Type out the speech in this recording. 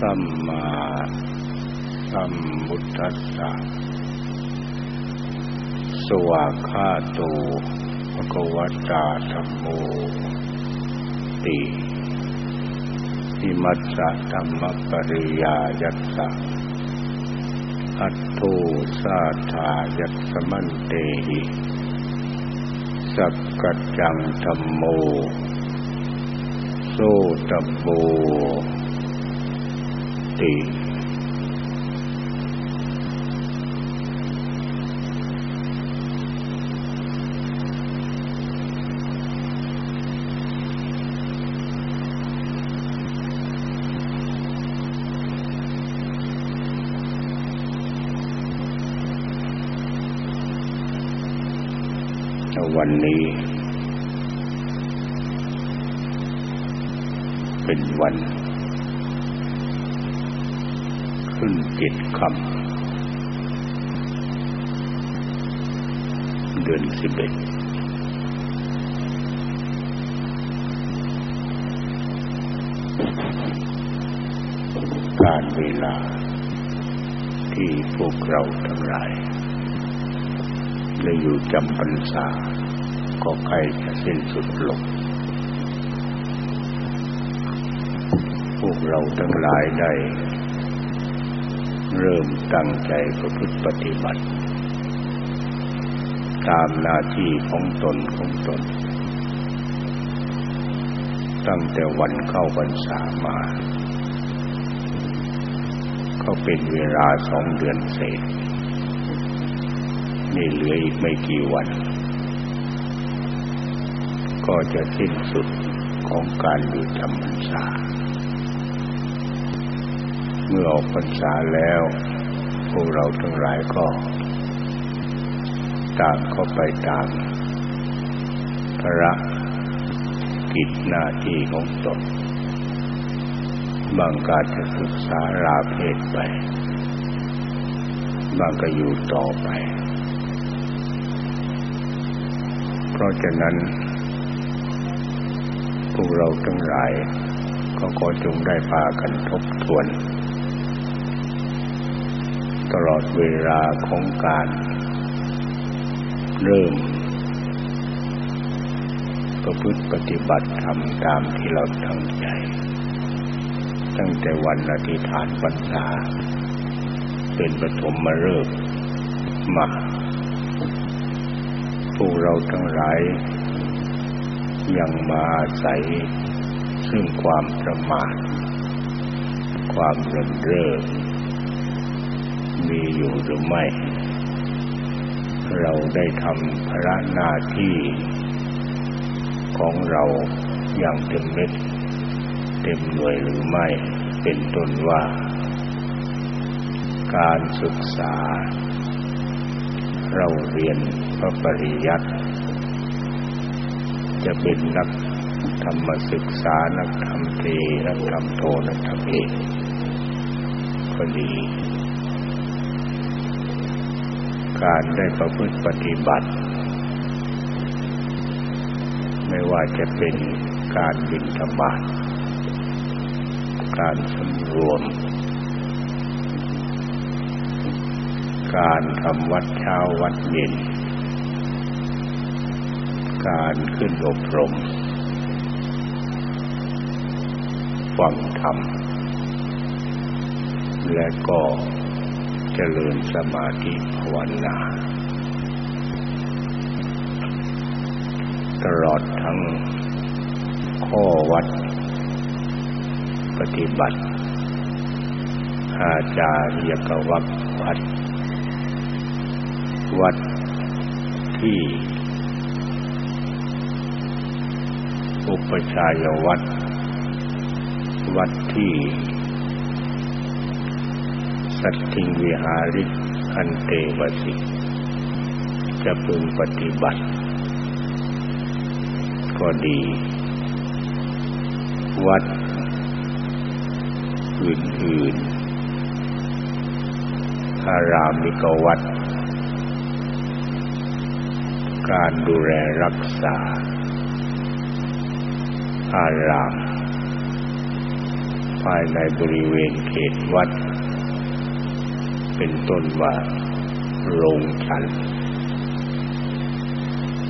สัมมาสัมพุทธัสสะสวากขาโตภะคะวะตาธัมโมติอิมัสสะธัมมปริยายัสสะอัตโตสาธายัสสมันเตหิสักกัจจังธัมโมโสตัมโม ติวันนี้เป็นวัน ขึ้นเจ็ดคำเดือนสิบเอ็ดการเวลาที่พวกเราทั้งหลายได้อยู่จำพรรษาก็ใกล้จะสิ้นสุดลง พวกเราทั้งหลายได้ เริ่มตั้งใจประพฤติปฏิบัติ ตามหน้าที่ของตนของตน ตั้งแต่วันเข้าพรรษามาก็เป็นเวลาสองเดือนเศษนี่เหลืออีกไม่กี่วัน ก็จะสิ้นสุดของการอยู่จำพรรษา เมื่อออกพรรษาแล้ว พวกเราทั้งหลายก็ต่างเข้าไปตามภาระกิจหน้าที่ของตนบางการจะศึกษาลาเพศไป บางก็อยู่ต่อไป เพราะฉะนั้น พวกเราทั้งหลายก็ขอจงได้พากันทบทวน ตลอดเวลาของการ เริ่ม ประพฤติปฏิบัติทำตามที่เราตั้งใจ ตั้งแต่วันอธิษฐานพรรษาเป็นปฐมมาเริ่มมาพวกเราทั้งหลาย ยังมาอาศัยซึ่งความประมาทความเรินเร่อ มีอยู่หรือไม่ เราได้ทำภาระหน้าที่ของเราอย่างเต็มเม็ดเต็มหน่วยหรือไม่ เป็นต้นว่า การศึกษา เราเรียนพระปริยัติจะเป็นนักธรรมศึกษา นักธรรมตรีนักธรรมโท นักธรรมเอกก็ดี การได้ประพฤติปฏิบัติ ไม่ว่าจะเป็นการบินธบาตการสำรวม การทำวัดเช้าวัดเย็น การขึ้นอบรม ฟังธรรมและก็ เจริญสมาธิภาวนาตลอดทั้งข้อวัด ปฏิบัติอาจารยกวักวัด วัดที่ อุปชายวัด วัดที่ สัตทิงวิหาริอันเตวสิ จะพึงปฏิบัติ ก็ดี วัด อื่นๆอารามนิกวัด การดูแลรักษา อาราม ภายในบริเวณเขตวัด เป็นต้นว่าโรงฉัน